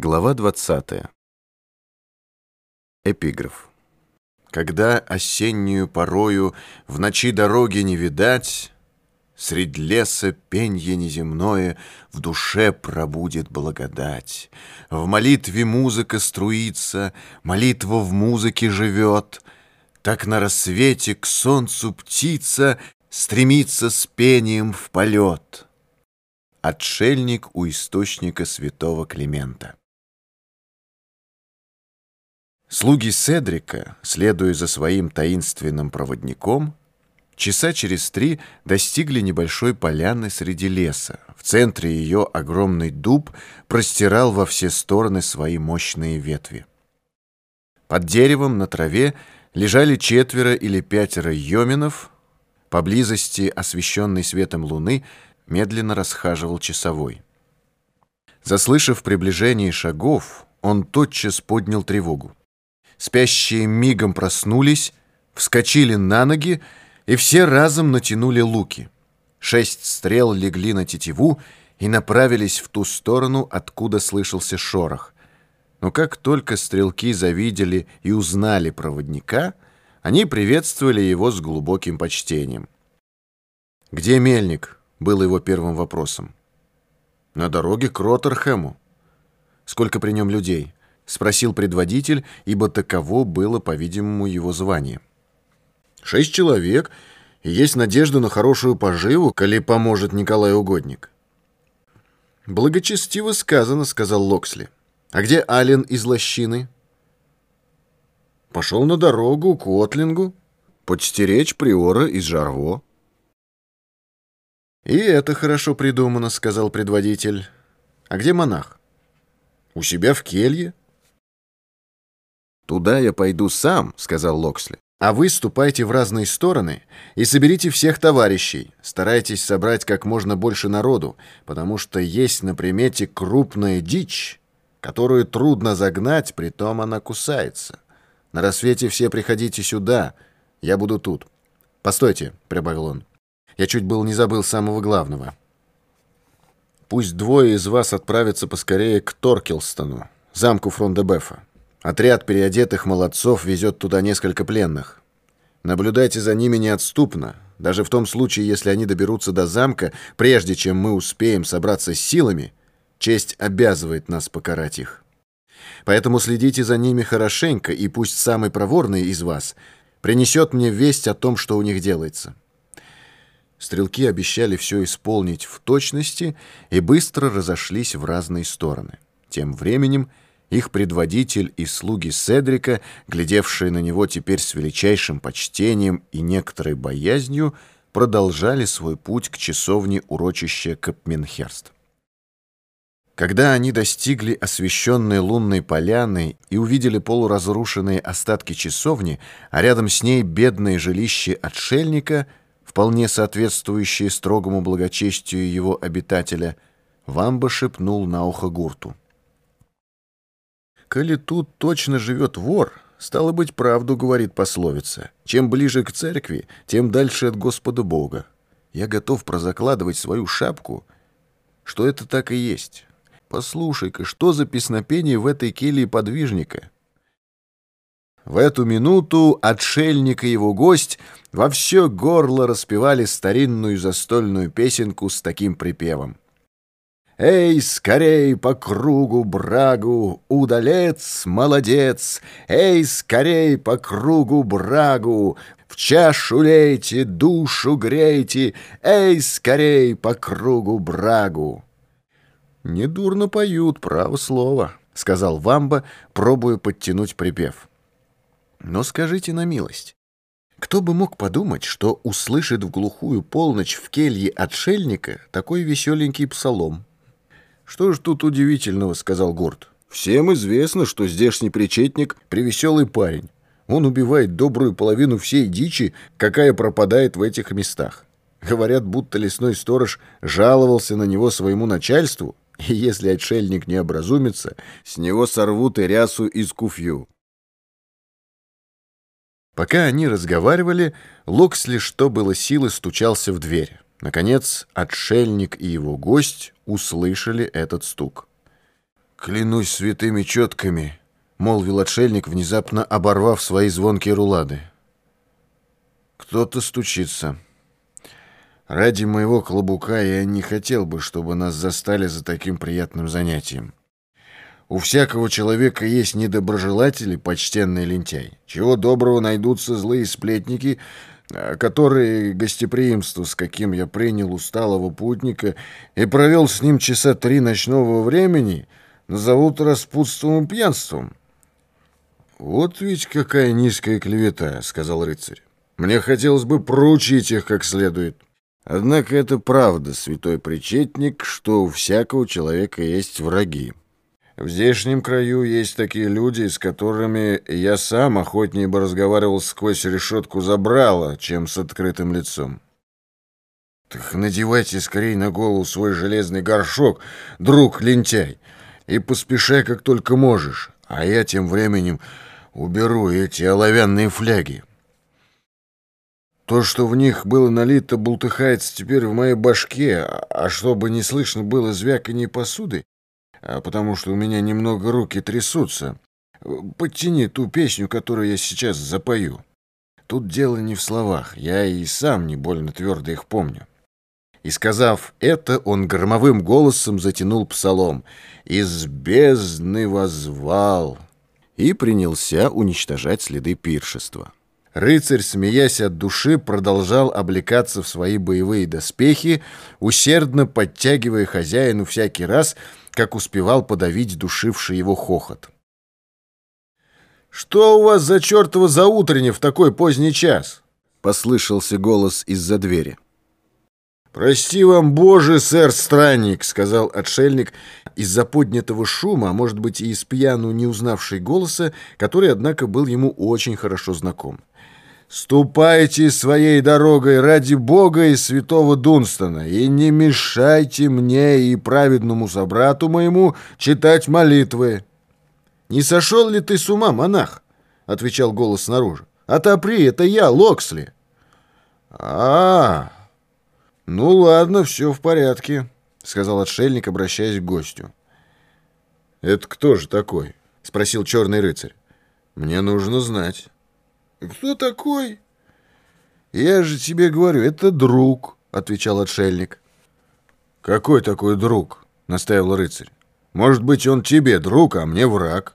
Глава 20. Эпиграф. Когда осеннюю порою в ночи дороги не видать, Средь леса пенье неземное в душе пробудет благодать. В молитве музыка струится, молитва в музыке живет. Так на рассвете к солнцу птица стремится с пением в полет. Отшельник у источника святого Климента. Слуги Седрика, следуя за своим таинственным проводником, часа через три достигли небольшой поляны среди леса. В центре ее огромный дуб простирал во все стороны свои мощные ветви. Под деревом на траве лежали четверо или пятеро йоминов. Поблизости, освещенный светом луны, медленно расхаживал часовой. Заслышав приближение шагов, он тотчас поднял тревогу. Спящие мигом проснулись, вскочили на ноги и все разом натянули луки. Шесть стрел легли на тетиву и направились в ту сторону, откуда слышался шорох. Но как только стрелки завидели и узнали проводника, они приветствовали его с глубоким почтением. «Где мельник?» — был его первым вопросом. «На дороге к Роттерхэму». «Сколько при нем людей?» — спросил предводитель, ибо таково было, по-видимому, его звание. «Шесть человек, и есть надежда на хорошую поживу, коли поможет Николай Угодник». «Благочестиво сказано», — сказал Локсли. «А где Ален из лощины?» «Пошел на дорогу к Уотлингу, подстеречь приора из Жарво». «И это хорошо придумано», — сказал предводитель. «А где монах?» «У себя в келье». «Туда я пойду сам», — сказал Локсли. «А вы ступайте в разные стороны и соберите всех товарищей. Старайтесь собрать как можно больше народу, потому что есть на примете крупная дичь, которую трудно загнать, притом она кусается. На рассвете все приходите сюда, я буду тут». «Постойте», — прибавил он. «Я чуть был не забыл самого главного. Пусть двое из вас отправятся поскорее к Торкелстону, замку Фрондебефа. Отряд переодетых молодцов везет туда несколько пленных. Наблюдайте за ними неотступно, даже в том случае, если они доберутся до замка, прежде чем мы успеем собраться с силами, честь обязывает нас покарать их. Поэтому следите за ними хорошенько, и пусть самый проворный из вас принесет мне весть о том, что у них делается». Стрелки обещали все исполнить в точности и быстро разошлись в разные стороны. Тем временем их предводитель и слуги Седрика, глядевшие на него теперь с величайшим почтением и некоторой боязнью, продолжали свой путь к часовне урочища Капменхерст. Когда они достигли освещенной лунной поляны и увидели полуразрушенные остатки часовни, а рядом с ней бедное жилище отшельника, вполне соответствующее строгому благочестию его обитателя, Вамба шепнул на ухо гурту. Коли тут точно живет вор, стало быть, правду говорит пословица. Чем ближе к церкви, тем дальше от Господа Бога. Я готов прозакладывать свою шапку, что это так и есть. Послушай-ка, что за песнопение в этой келье подвижника? В эту минуту отшельник и его гость во все горло распевали старинную застольную песенку с таким припевом. Эй, скорей по кругу брагу, удалец, молодец! Эй, скорей по кругу брагу, в чашу лейте, душу грейте! Эй, скорей по кругу брагу! Недурно поют, право слово, сказал Вамба, пробуя подтянуть припев. Но скажите на милость, кто бы мог подумать, что услышит в глухую полночь в келье отшельника такой веселенький псалом? «Что ж тут удивительного?» — сказал Горд. «Всем известно, что здешний причетник — привеселый парень. Он убивает добрую половину всей дичи, какая пропадает в этих местах. Говорят, будто лесной сторож жаловался на него своему начальству, и если отшельник не образумится, с него сорвут и рясу из куфью». Пока они разговаривали, Локсли, что было силы, стучался в дверь. Наконец, отшельник и его гость услышали этот стук. «Клянусь святыми четками», — молвил отшельник, внезапно оборвав свои звонкие рулады. «Кто-то стучится. Ради моего клобука я не хотел бы, чтобы нас застали за таким приятным занятием. У всякого человека есть недоброжелатели, почтенный лентяй. Чего доброго найдутся злые сплетники, а, которые гостеприимство, с каким я принял усталого путника и провел с ним часа три ночного времени — назовут распутством и пьянством. «Вот ведь какая низкая клевета», — сказал рыцарь. «Мне хотелось бы проучить их как следует. Однако это правда, святой причетник, что у всякого человека есть враги. В здешнем краю есть такие люди, с которыми я сам охотнее бы разговаривал сквозь решетку забрала, чем с открытым лицом». «Так надевайте скорее на голову свой железный горшок, друг лентяй!» и поспешай как только можешь, а я тем временем уберу эти оловянные фляги. То, что в них было налито, бултыхается теперь в моей башке, а чтобы не слышно было звяканье посуды, а потому что у меня немного руки трясутся, подтяни ту песню, которую я сейчас запою. Тут дело не в словах, я и сам не больно твердо их помню. И, сказав это, он громовым голосом затянул псалом «Из бездны возвал» и принялся уничтожать следы пиршества. Рыцарь, смеясь от души, продолжал облекаться в свои боевые доспехи, усердно подтягивая хозяину всякий раз, как успевал подавить душивший его хохот. «Что у вас за чертово заутренне в такой поздний час?» — послышался голос из-за двери. «Прости вам, Боже, сэр-странник», — сказал отшельник из-за поднятого шума, а может быть и из пьяну не узнавший голоса, который, однако, был ему очень хорошо знаком. «Ступайте своей дорогой ради Бога и святого Дунстона, и не мешайте мне и праведному собрату моему читать молитвы». «Не сошел ли ты с ума, монах?» — отвечал голос снаружи. «Отопри, это я, Локсли». «А-а-а!» «Ну ладно, все в порядке», — сказал отшельник, обращаясь к гостю. «Это кто же такой?» — спросил черный рыцарь. «Мне нужно знать». «Кто такой?» «Я же тебе говорю, это друг», — отвечал отшельник. «Какой такой друг?» — настаивал рыцарь. «Может быть, он тебе друг, а мне враг».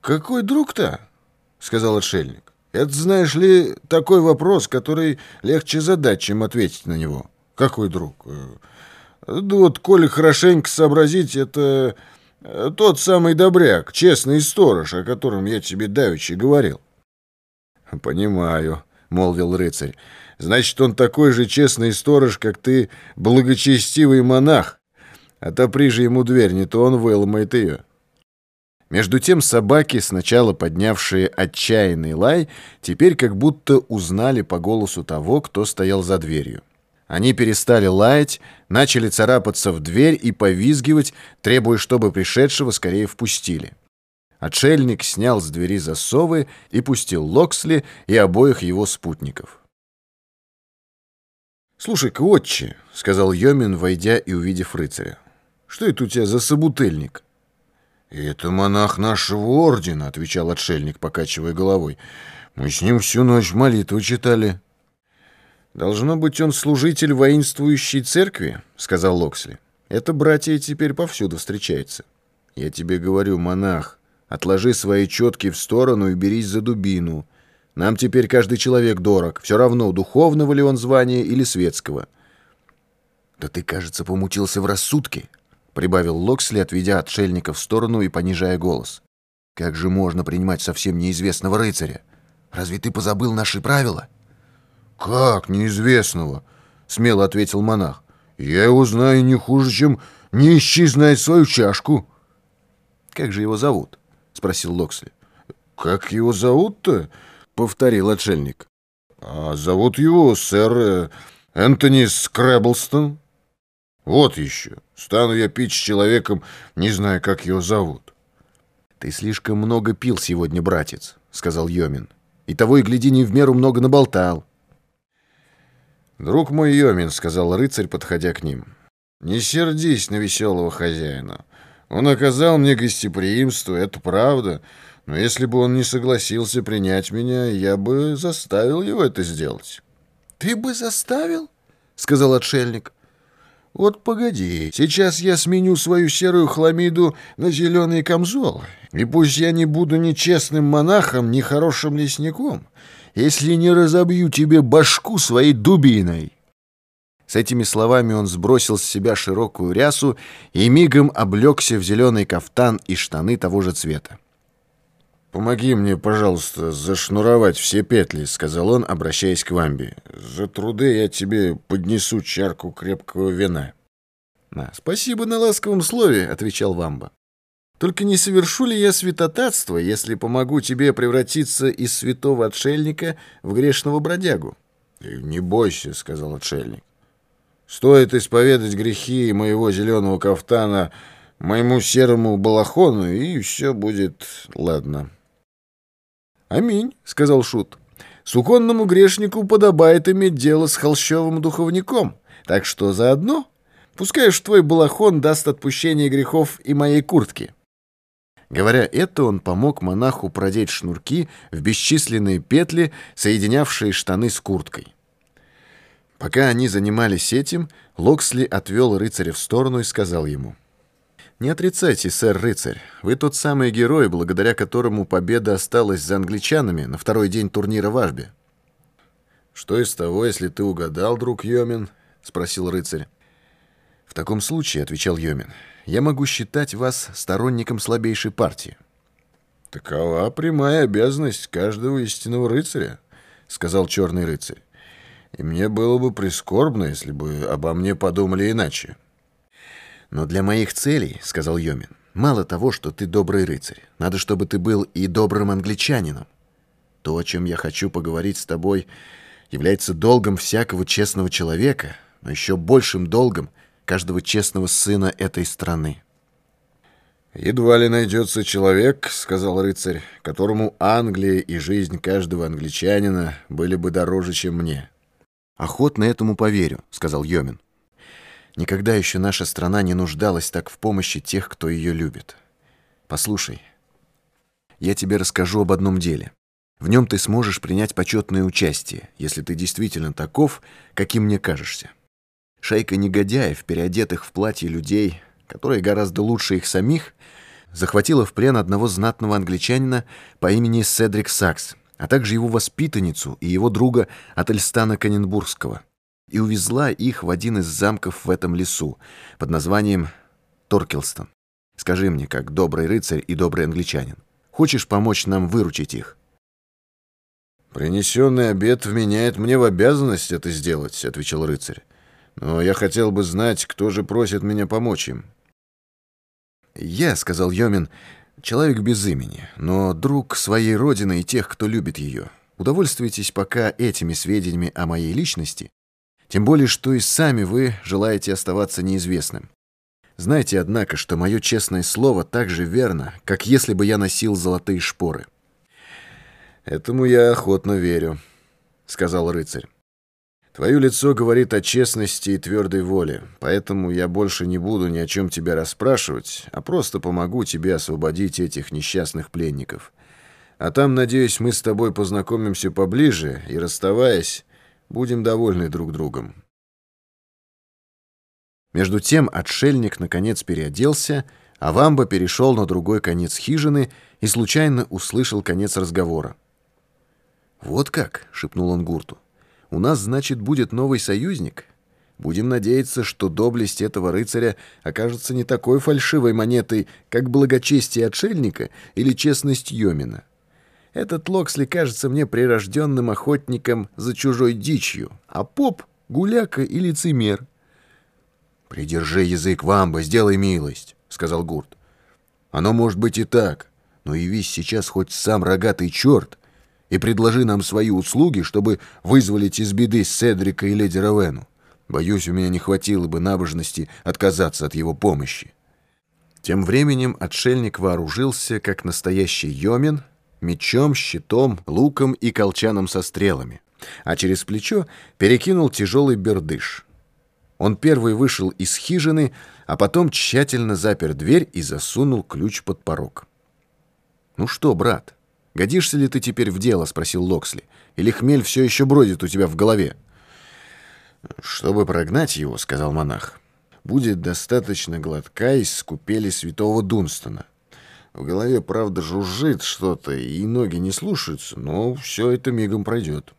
«Какой друг-то?» — сказал отшельник. Это, знаешь ли, такой вопрос, который легче задать, чем ответить на него. Какой друг? Э, да вот, коли хорошенько сообразить, это э, тот самый добряк, честный сторож, о котором я тебе давеча говорил. Понимаю, молвил рыцарь. Значит, он такой же честный сторож, как ты, благочестивый монах. Отопри же ему дверь, не то он выломает ее. Между тем собаки, сначала поднявшие отчаянный лай, теперь как будто узнали по голосу того, кто стоял за дверью. Они перестали лаять, начали царапаться в дверь и повизгивать, требуя, чтобы пришедшего скорее впустили. Отшельник снял с двери засовы и пустил Локсли и обоих его спутников. «Слушай-ка, отче», — сказал Йомин, войдя и увидев рыцаря, — «что это у тебя за собутыльник?» «Это монах нашего ордена», — отвечал отшельник, покачивая головой. «Мы с ним всю ночь молитву читали». «Должно быть, он служитель воинствующей церкви», — сказал Локсли. «Это братья теперь повсюду встречается». «Я тебе говорю, монах, отложи свои четки в сторону и берись за дубину. Нам теперь каждый человек дорог, все равно, духовного ли он звания или светского». «Да ты, кажется, помутился в рассудке», прибавил Локсли, отведя отшельника в сторону и понижая голос. «Как же можно принимать совсем неизвестного рыцаря? Разве ты позабыл наши правила?» «Как неизвестного?» — смело ответил монах. «Я его знаю не хуже, чем нищий знает свою чашку». «Как же его зовут?» — спросил Локсли. «Как его зовут-то?» — повторил отшельник. «А зовут его сэр э, Энтони Скрэблстон». Вот еще. Стану я пить с человеком, не зная, как его зовут. Ты слишком много пил сегодня, братец, сказал Йомин. И того и гляди, не в меру много наболтал. Друг мой Йомин, сказал рыцарь, подходя к ним. Не сердись на веселого хозяина. Он оказал мне гостеприимство, это правда, но если бы он не согласился принять меня, я бы заставил его это сделать». «Ты бы заставил?» — сказал отшельник. «Вот погоди, сейчас я сменю свою серую хламиду на зеленый камзол, и пусть я не буду ни честным монахом, ни хорошим лесником, если не разобью тебе башку своей дубиной». С этими словами он сбросил с себя широкую рясу и мигом облегся в зеленый кафтан и штаны того же цвета. «Помоги мне, пожалуйста, зашнуровать все петли», — сказал он, обращаясь к Вамби. «За труды я тебе поднесу чарку крепкого вина». «А, «Спасибо на ласковом слове», — отвечал Вамба. «Только не совершу ли я святотатство, если помогу тебе превратиться из святого отшельника в грешного бродягу?» «Не бойся», — сказал отшельник. «Стоит исповедать грехи моего зеленого кафтана моему серому балахону, и все будет ладно». «Аминь», — сказал Шут. «Суконному грешнику подобает иметь дело с холщовым духовником, так что заодно пускай уж твой балахон даст отпущение грехов и моей куртке». Говоря это, он помог монаху продеть шнурки в бесчисленные петли, соединявшие штаны с курткой. Пока они занимались этим, Локсли отвел рыцаря в сторону и сказал ему — не отрицайте, сэр-рыцарь, вы тот самый герой, благодаря которому победа осталась за англичанами на второй день турнира в Ажбе. «Что из того, если ты угадал, друг Йомин?» — спросил рыцарь. «В таком случае, — отвечал Йомин, — я могу считать вас сторонником слабейшей партии». «Такова прямая обязанность каждого истинного рыцаря», — сказал черный рыцарь. «И мне было бы прискорбно, если бы обо мне подумали иначе». «Но для моих целей, — сказал Йомин, — мало того, что ты добрый рыцарь. Надо, чтобы ты был и добрым англичанином. То, о чем я хочу поговорить с тобой, является долгом всякого честного человека, но еще большим долгом каждого честного сына этой страны». «Едва ли найдется человек, — сказал рыцарь, — которому Англия и жизнь каждого англичанина были бы дороже, чем мне». «Охотно этому поверю», — сказал Йомин. Никогда еще наша страна не нуждалась так в помощи тех, кто ее любит. Послушай, я тебе расскажу об одном деле. В нем ты сможешь принять почетное участие, если ты действительно таков, каким мне кажешься. Шайка негодяев, переодетых в платье людей, которые гораздо лучше их самих, захватила в плен одного знатного англичанина по имени Седрик Сакс, а также его воспитанницу и его друга Ательстана Каненбургского и увезла их в один из замков в этом лесу под названием Торкелстон. Скажи мне, как добрый рыцарь и добрый англичанин, хочешь помочь нам выручить их?» «Принесенный обед вменяет мне в обязанность это сделать», — отвечал рыцарь. «Но я хотел бы знать, кто же просит меня помочь им». «Я», — сказал Йомин, — «человек без имени, но друг своей родины и тех, кто любит ее. Удовольствуйтесь пока этими сведениями о моей личности, тем более, что и сами вы желаете оставаться неизвестным. Знайте, однако, что мое честное слово так же верно, как если бы я носил золотые шпоры. «Этому я охотно верю», — сказал рыцарь. «Твое лицо говорит о честности и твердой воле, поэтому я больше не буду ни о чем тебя расспрашивать, а просто помогу тебе освободить этих несчастных пленников. А там, надеюсь, мы с тобой познакомимся поближе и, расставаясь, Будем довольны друг другом. Между тем отшельник наконец переоделся, а Вамба перешел на другой конец хижины и случайно услышал конец разговора. «Вот как!» — шепнул он Гурту. «У нас, значит, будет новый союзник. Будем надеяться, что доблесть этого рыцаря окажется не такой фальшивой монетой, как благочестие отшельника или честность Йомина». Этот Локсли кажется мне прирожденным охотником за чужой дичью, а поп — гуляка и лицемер. «Придержи язык, Вамба, сделай милость», — сказал Гурт. «Оно может быть и так, но явись сейчас хоть сам рогатый черт и предложи нам свои услуги, чтобы вызволить из беды Седрика и леди Равену. Боюсь, у меня не хватило бы набожности отказаться от его помощи». Тем временем отшельник вооружился, как настоящий йомин, мечом, щитом, луком и колчаном со стрелами, а через плечо перекинул тяжелый бердыш. Он первый вышел из хижины, а потом тщательно запер дверь и засунул ключ под порог. «Ну что, брат, годишься ли ты теперь в дело?» — спросил Локсли. «Или хмель все еще бродит у тебя в голове?» «Чтобы прогнать его, — сказал монах, — будет достаточно глотка из купели святого Дунстона. В голове, правда, жужжит что-то, и ноги не слушаются, но все это мигом пройдет».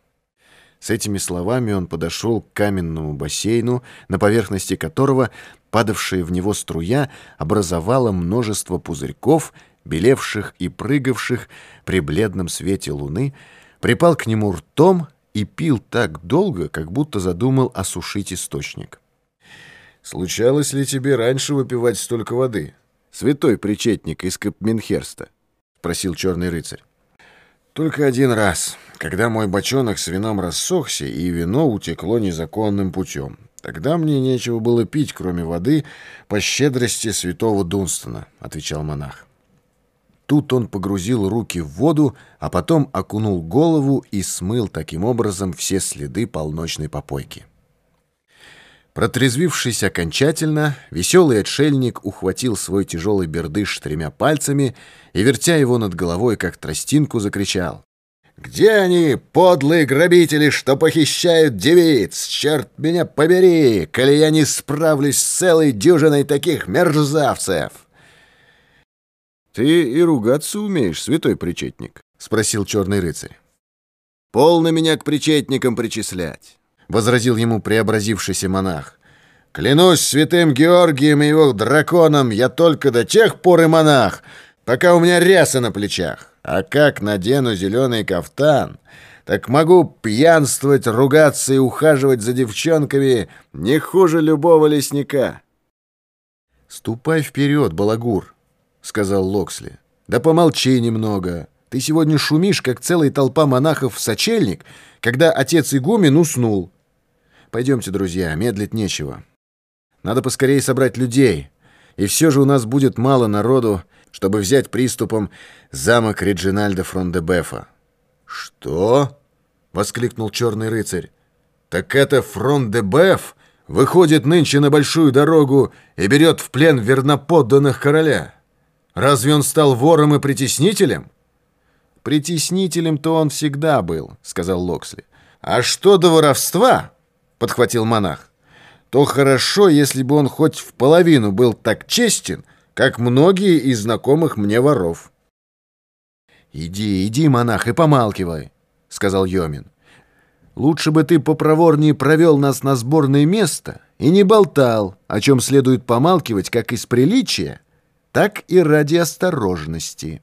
С этими словами он подошел к каменному бассейну, на поверхности которого падавшая в него струя образовала множество пузырьков, белевших и прыгавших при бледном свете луны, припал к нему ртом и пил так долго, как будто задумал осушить источник. «Случалось ли тебе раньше выпивать столько воды, святой причетник из Капменхерста?» — спросил черный рыцарь. «Только один раз, когда мой бочонок с вином рассохся, и вино утекло незаконным путем. Тогда мне нечего было пить, кроме воды, по щедрости святого Дунстона», — отвечал монах. Тут он погрузил руки в воду, а потом окунул голову и смыл таким образом все следы полночной попойки. Протрезвившись окончательно, веселый отшельник ухватил свой тяжелый бердыш тремя пальцами и, вертя его над головой, как тростинку, закричал. «Где они, подлые грабители, что похищают девиц? Черт меня побери, коли я не справлюсь с целой дюжиной таких мерзавцев!» «Ты и ругаться умеешь, святой причетник?» — спросил черный рыцарь. «Полно меня к причетникам причислять», — возразил ему преобразившийся монах. «Клянусь святым Георгием и его драконом, я только до тех пор и монах, пока у меня ряса на плечах. А как надену зеленый кафтан, так могу пьянствовать, ругаться и ухаживать за девчонками не хуже любого лесника». «Ступай вперед, балагур», сказал Локсли. «Да помолчи немного. Ты сегодня шумишь, как целая толпа монахов в сочельник, когда отец игумен уснул. Пойдемте, друзья, медлить нечего. Надо поскорее собрать людей, и все же у нас будет мало народу, чтобы взять приступом замок Реджинальда Фрондебефа». «Что?» — воскликнул черный рыцарь. «Так это Фрондебеф выходит нынче на большую дорогу и берет в плен верноподданных короля». Разве он стал вором и притеснителем? Притеснителем-то он всегда был, сказал Локсли. А что до воровства? подхватил монах. То хорошо, если бы он хоть в половину был так честен, как многие из знакомых мне воров. «Иди, иди, монах, и помалкивай», — сказал Йомин. «Лучше бы ты попроворнее провел нас на сборное место и не болтал, о чем следует помалкивать как из приличия, так и ради осторожности.